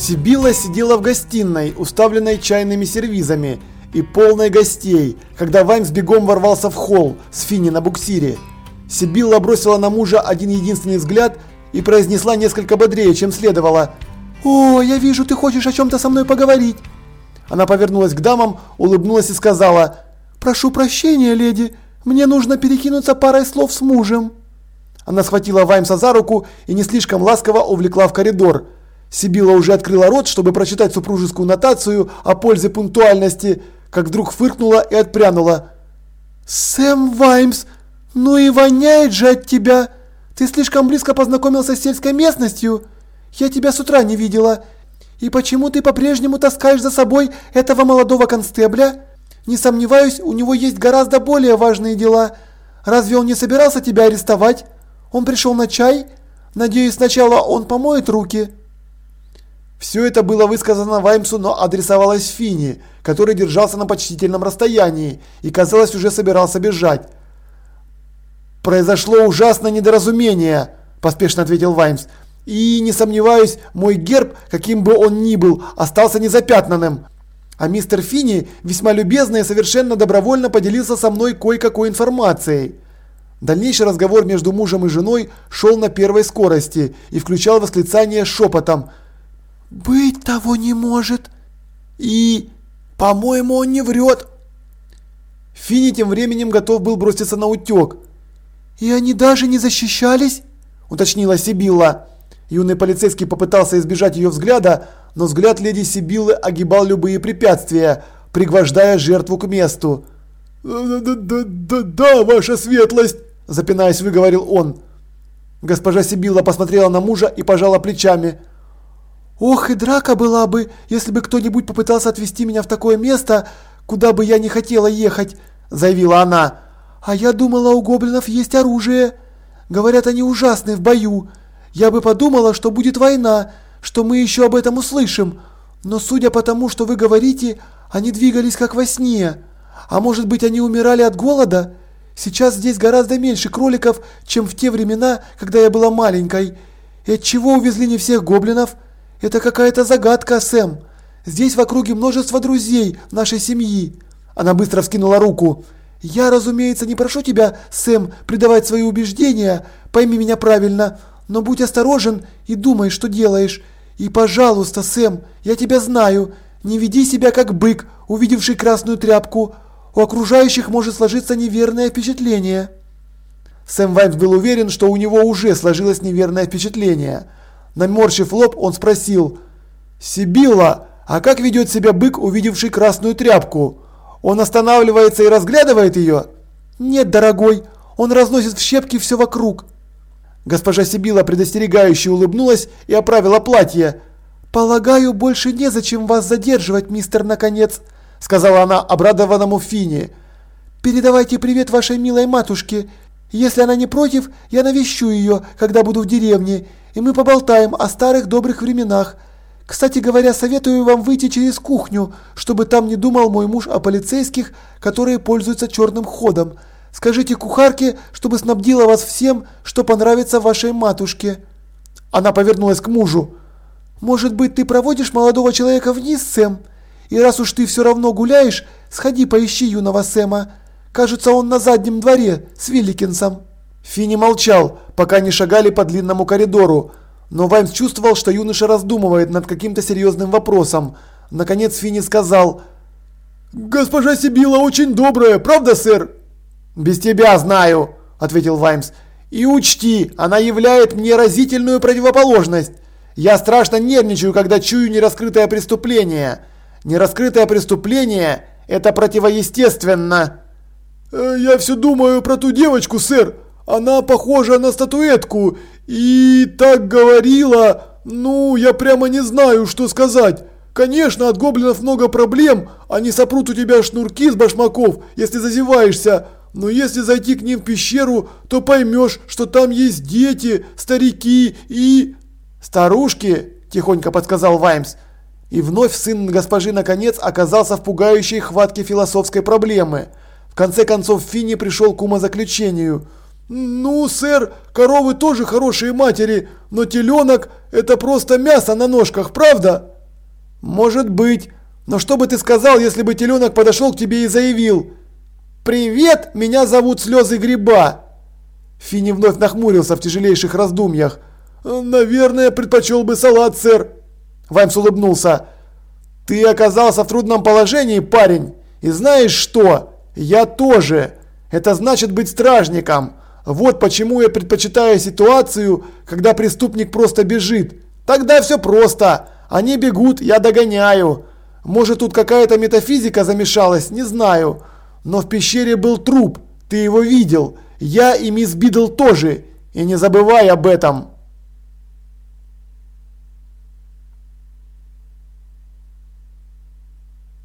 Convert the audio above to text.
Сибила сидела в гостиной, уставленной чайными сервизами и полной гостей, когда Ваймс бегом ворвался в холл с Финни на буксире. Сибилла бросила на мужа один единственный взгляд и произнесла несколько бодрее, чем следовало. «О, я вижу, ты хочешь о чем-то со мной поговорить». Она повернулась к дамам, улыбнулась и сказала «Прошу прощения, леди, мне нужно перекинуться парой слов с мужем». Она схватила Ваймса за руку и не слишком ласково увлекла в коридор. Сибила уже открыла рот, чтобы прочитать супружескую нотацию о пользе пунктуальности, как вдруг фыркнула и отпрянула. «Сэм Ваймс, ну и воняет же от тебя! Ты слишком близко познакомился с сельской местностью. Я тебя с утра не видела. И почему ты по-прежнему таскаешь за собой этого молодого констебля? Не сомневаюсь, у него есть гораздо более важные дела. Разве он не собирался тебя арестовать? Он пришел на чай? Надеюсь, сначала он помоет руки». Все это было высказано Ваймсу, но адресовалось Фини, который держался на почтительном расстоянии и, казалось, уже собирался бежать. «Произошло ужасное недоразумение», – поспешно ответил Ваймс. «И, не сомневаюсь, мой герб, каким бы он ни был, остался незапятнанным. А мистер Фини весьма любезно и совершенно добровольно поделился со мной кое-какой информацией». Дальнейший разговор между мужем и женой шел на первой скорости и включал восклицание шепотом – «Быть того не может. И, по-моему, он не врет». Фини тем временем готов был броситься на утек. «И они даже не защищались?» – уточнила Сибилла. Юный полицейский попытался избежать ее взгляда, но взгляд леди Сибиллы огибал любые препятствия, пригвождая жертву к месту. «Да-да-да, ваша светлость!» – запинаясь, выговорил он. Госпожа Сибилла посмотрела на мужа и пожала плечами – Ох, и драка была бы, если бы кто-нибудь попытался отвезти меня в такое место, куда бы я не хотела ехать, заявила она. А я думала, у гоблинов есть оружие. Говорят, они ужасны в бою. Я бы подумала, что будет война, что мы еще об этом услышим. Но судя по тому, что вы говорите, они двигались как во сне. А может быть, они умирали от голода? Сейчас здесь гораздо меньше кроликов, чем в те времена, когда я была маленькой. И от чего увезли не всех гоблинов? Это какая-то загадка, Сэм. Здесь в округе множество друзей нашей семьи. Она быстро вскинула руку. Я, разумеется, не прошу тебя, Сэм, предавать свои убеждения, пойми меня правильно, но будь осторожен и думай, что делаешь. И, пожалуйста, Сэм, я тебя знаю, не веди себя как бык, увидевший красную тряпку. У окружающих может сложиться неверное впечатление. Сэм Ваймс был уверен, что у него уже сложилось неверное впечатление – Наморщив лоб, он спросил. «Сибилла, а как ведет себя бык, увидевший красную тряпку? Он останавливается и разглядывает ее?» «Нет, дорогой, он разносит в щепки все вокруг». Госпожа Сибила предостерегающе улыбнулась и оправила платье. «Полагаю, больше незачем вас задерживать, мистер, наконец», сказала она обрадованному Фине. «Передавайте привет вашей милой матушке. Если она не против, я навещу ее, когда буду в деревне, и мы поболтаем о старых добрых временах. Кстати говоря, советую вам выйти через кухню, чтобы там не думал мой муж о полицейских, которые пользуются черным ходом. Скажите кухарке, чтобы снабдила вас всем, что понравится вашей матушке». Она повернулась к мужу. «Может быть, ты проводишь молодого человека вниз, Сэм? И раз уж ты все равно гуляешь, сходи поищи юного Сэма. Кажется, он на заднем дворе с Вилликинсом». Финни молчал, пока не шагали по длинному коридору, но Ваймс чувствовал, что юноша раздумывает над каким-то серьезным вопросом. Наконец Финни сказал «Госпожа Сибила очень добрая, правда, сэр?» «Без тебя знаю», – ответил Ваймс. «И учти, она являет мне разительную противоположность. Я страшно нервничаю, когда чую нераскрытое преступление. Нераскрытое преступление – это противоестественно». «Э, «Я все думаю про ту девочку, сэр», она похожа на статуэтку и так говорила. Ну, я прямо не знаю, что сказать. Конечно, от гоблинов много проблем. Они сопрут у тебя шнурки с башмаков, если зазеваешься. Но если зайти к ним в пещеру, то поймешь, что там есть дети, старики и... Старушки, тихонько подсказал Ваймс. И вновь сын госпожи наконец оказался в пугающей хватке философской проблемы. В конце концов Финни пришел к умозаключению – «Ну, сэр, коровы тоже хорошие матери, но теленок – это просто мясо на ножках, правда?» Может быть. Но что бы ты сказал, если бы теленок подошел к тебе и заявил «Привет, меня зовут Слезы Гриба». Финни вновь нахмурился в тяжелейших раздумьях. «Наверное, предпочел бы салат, сэр». Ваймс улыбнулся. «Ты оказался в трудном положении, парень. И знаешь что? Я тоже. Это значит быть стражником. Вот почему я предпочитаю ситуацию, когда преступник просто бежит. Тогда все просто. Они бегут, я догоняю. Может тут какая-то метафизика замешалась, не знаю. Но в пещере был труп. Ты его видел. Я и мисс Бидл тоже. И не забывай об этом.